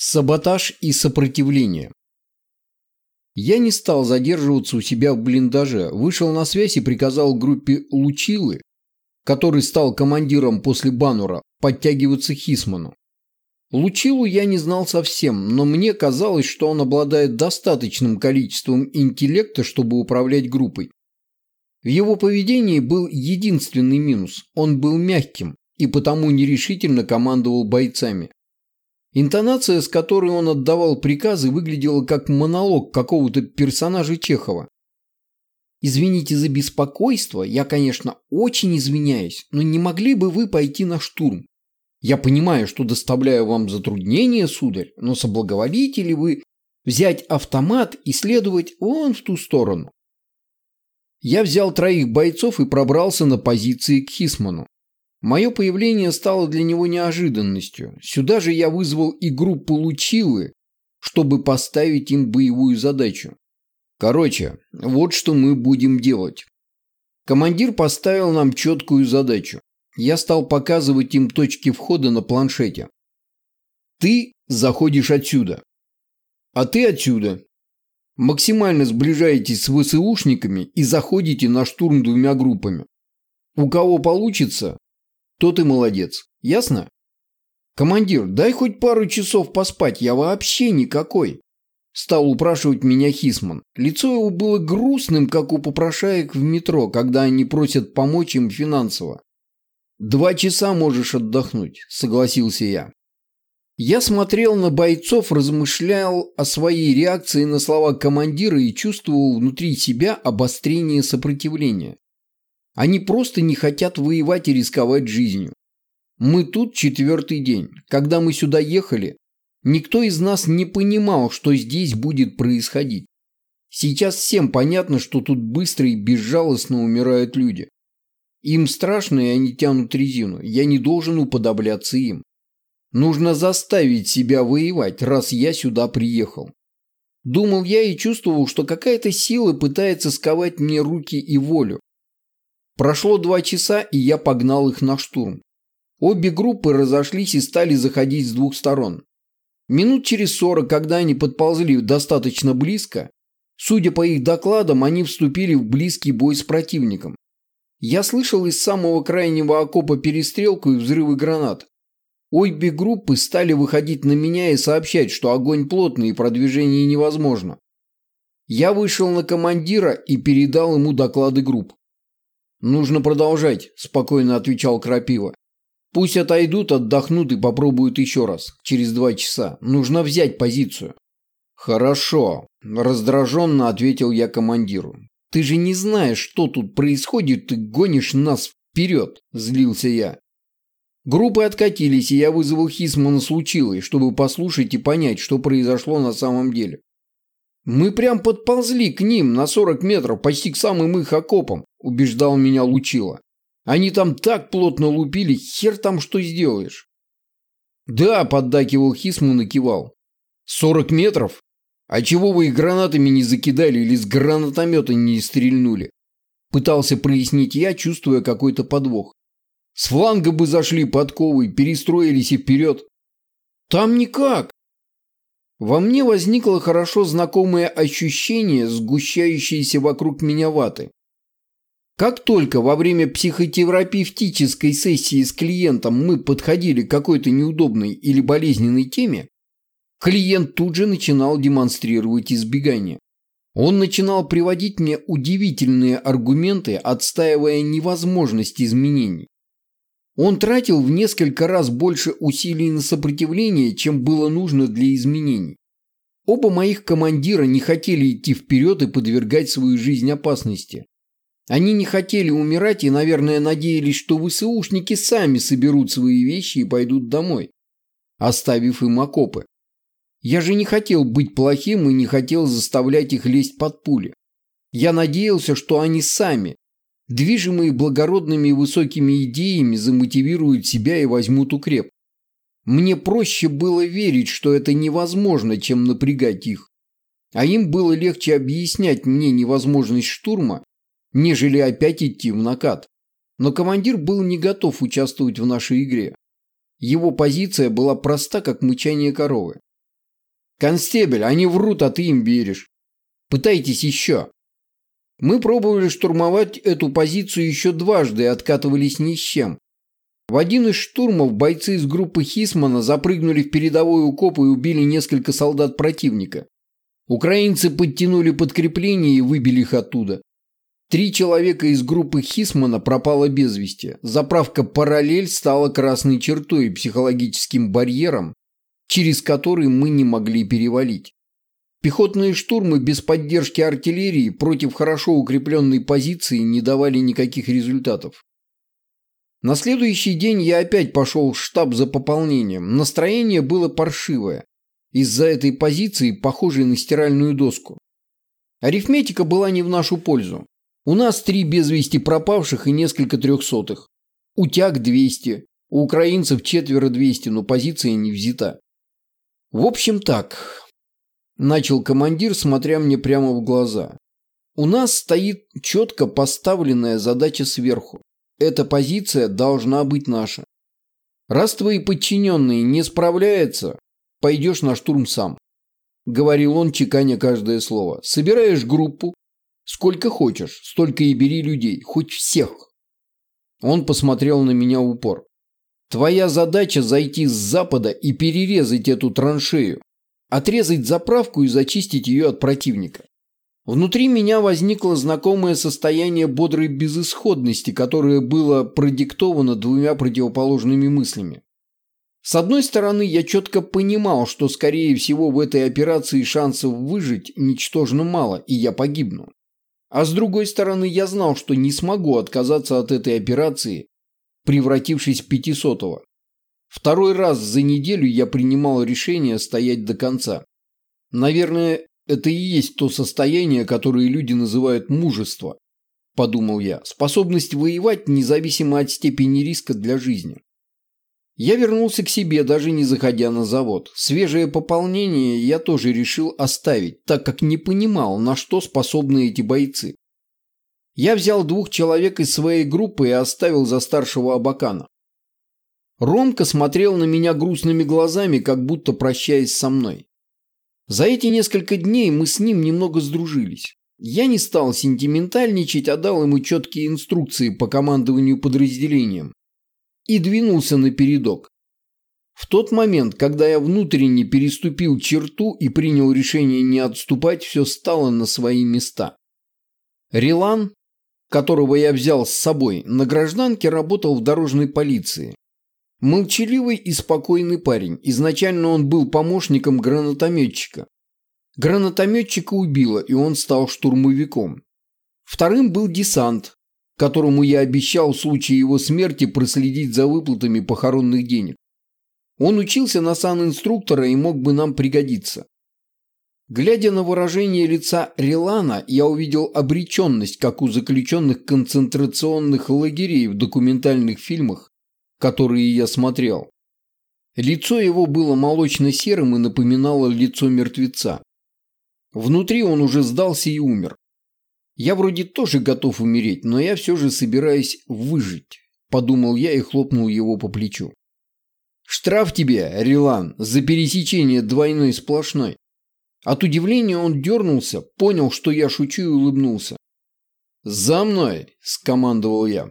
Саботаж и сопротивление. Я не стал задерживаться у себя в блиндаже, вышел на связь и приказал группе Лучилы, который стал командиром после Банура, подтягиваться Хисману. Лучилу я не знал совсем, но мне казалось, что он обладает достаточным количеством интеллекта, чтобы управлять группой. В его поведении был единственный минус – он был мягким и потому нерешительно командовал бойцами. Интонация, с которой он отдавал приказы, выглядела как монолог какого-то персонажа Чехова. «Извините за беспокойство, я, конечно, очень извиняюсь, но не могли бы вы пойти на штурм? Я понимаю, что доставляю вам затруднения, сударь, но соблаговолите ли вы взять автомат и следовать вон в ту сторону?» Я взял троих бойцов и пробрался на позиции к Хисману. Мое появление стало для него неожиданностью. Сюда же я вызвал и группу Лучилы, чтобы поставить им боевую задачу. Короче, вот что мы будем делать. Командир поставил нам четкую задачу. Я стал показывать им точки входа на планшете. Ты заходишь отсюда. А ты отсюда. Максимально сближаетесь с ВСУшниками и заходите на штурм двумя группами. У кого получится, то ты молодец. Ясно? Командир, дай хоть пару часов поспать, я вообще никакой. Стал упрашивать меня Хисман. Лицо его было грустным, как у попрошаек в метро, когда они просят помочь им финансово. «Два часа можешь отдохнуть», — согласился я. Я смотрел на бойцов, размышлял о своей реакции на слова командира и чувствовал внутри себя обострение сопротивления. Они просто не хотят воевать и рисковать жизнью. Мы тут четвертый день. Когда мы сюда ехали, никто из нас не понимал, что здесь будет происходить. Сейчас всем понятно, что тут быстро и безжалостно умирают люди. Им страшно, и они тянут резину. Я не должен уподобляться им. Нужно заставить себя воевать, раз я сюда приехал. Думал я и чувствовал, что какая-то сила пытается сковать мне руки и волю, Прошло два часа, и я погнал их на штурм. Обе группы разошлись и стали заходить с двух сторон. Минут через сорок, когда они подползли достаточно близко, судя по их докладам, они вступили в близкий бой с противником. Я слышал из самого крайнего окопа перестрелку и взрывы гранат. Обе группы стали выходить на меня и сообщать, что огонь плотный и продвижение невозможно. Я вышел на командира и передал ему доклады групп. «Нужно продолжать», – спокойно отвечал Крапива. «Пусть отойдут, отдохнут и попробуют еще раз, через два часа. Нужно взять позицию». «Хорошо», – раздраженно ответил я командиру. «Ты же не знаешь, что тут происходит, ты гонишь нас вперед», – злился я. Группы откатились, и я вызвал Хисмана с Лучилой, чтобы послушать и понять, что произошло на самом деле. Мы прям подползли к ним на 40 метров, почти к самым их окопам, убеждал меня Лучила. Они там так плотно лупили, хер там что сделаешь. Да, поддакивал Хисман и кивал. 40 метров? А чего вы их гранатами не закидали или с гранатомета не стрельнули? Пытался прояснить я, чувствуя какой-то подвох. С фланга бы зашли подковы, перестроились и вперед. Там никак. Во мне возникло хорошо знакомое ощущение, сгущающееся вокруг меня ваты. Как только во время психотерапевтической сессии с клиентом мы подходили к какой-то неудобной или болезненной теме, клиент тут же начинал демонстрировать избегание. Он начинал приводить мне удивительные аргументы, отстаивая невозможность изменений. Он тратил в несколько раз больше усилий на сопротивление, чем было нужно для изменений. Оба моих командира не хотели идти вперед и подвергать свою жизнь опасности. Они не хотели умирать и, наверное, надеялись, что ВСУшники сами соберут свои вещи и пойдут домой, оставив им окопы. Я же не хотел быть плохим и не хотел заставлять их лезть под пули. Я надеялся, что они сами, движимые благородными и высокими идеями, замотивируют себя и возьмут укреп. Мне проще было верить, что это невозможно, чем напрягать их. А им было легче объяснять мне невозможность штурма, нежели опять идти в накат. Но командир был не готов участвовать в нашей игре. Его позиция была проста, как мычание коровы. Констебель, они врут, а ты им веришь. Пытайтесь еще. Мы пробовали штурмовать эту позицию еще дважды и откатывались ни с чем. В один из штурмов бойцы из группы Хисмана запрыгнули в передовой укоп и убили несколько солдат противника. Украинцы подтянули подкрепление и выбили их оттуда. Три человека из группы Хисмана пропало без вести. Заправка «Параллель» стала красной чертой и психологическим барьером, через который мы не могли перевалить. Пехотные штурмы без поддержки артиллерии против хорошо укрепленной позиции не давали никаких результатов. На следующий день я опять пошел в штаб за пополнением. Настроение было паршивое. Из-за этой позиции, похожей на стиральную доску. Арифметика была не в нашу пользу. У нас три без вести пропавших и несколько трехсотых. Утяг 200. У украинцев четверо 200, но позиция не взята. В общем так, начал командир, смотря мне прямо в глаза. У нас стоит четко поставленная задача сверху. Эта позиция должна быть наша. Раз твои подчиненные не справляются, пойдешь на штурм сам. Говорил он, чеканя каждое слово. Собираешь группу, сколько хочешь, столько и бери людей, хоть всех. Он посмотрел на меня в упор. Твоя задача зайти с запада и перерезать эту траншею, отрезать заправку и зачистить ее от противника. Внутри меня возникло знакомое состояние бодрой безысходности, которое было продиктовано двумя противоположными мыслями. С одной стороны, я четко понимал, что, скорее всего, в этой операции шансов выжить ничтожно мало, и я погибну. А с другой стороны, я знал, что не смогу отказаться от этой операции, превратившись в пятисотого. Второй раз за неделю я принимал решение стоять до конца. Наверное, это и есть то состояние, которое люди называют мужество, подумал я, способность воевать независимо от степени риска для жизни. Я вернулся к себе, даже не заходя на завод. Свежее пополнение я тоже решил оставить, так как не понимал, на что способны эти бойцы. Я взял двух человек из своей группы и оставил за старшего Абакана. Ромка смотрел на меня грустными глазами, как будто прощаясь со мной. За эти несколько дней мы с ним немного сдружились. Я не стал сентиментальничать, а дал ему четкие инструкции по командованию подразделением и двинулся на передок. В тот момент, когда я внутренне переступил черту и принял решение не отступать, все стало на свои места. Рилан, которого я взял с собой, на гражданке работал в дорожной полиции, Молчаливый и спокойный парень. Изначально он был помощником гранатометчика. Гранатометчика убило, и он стал штурмовиком. Вторым был десант, которому я обещал в случае его смерти проследить за выплатами похоронных денег. Он учился на санинструктора и мог бы нам пригодиться. Глядя на выражение лица Релана, я увидел обреченность, как у заключенных концентрационных лагерей в документальных фильмах которые я смотрел. Лицо его было молочно-серым и напоминало лицо мертвеца. Внутри он уже сдался и умер. Я вроде тоже готов умереть, но я все же собираюсь выжить, подумал я и хлопнул его по плечу. Штраф тебе, Рилан, за пересечение двойной сплошной. От удивления он дернулся, понял, что я шучу и улыбнулся. «За мной!» – скомандовал я.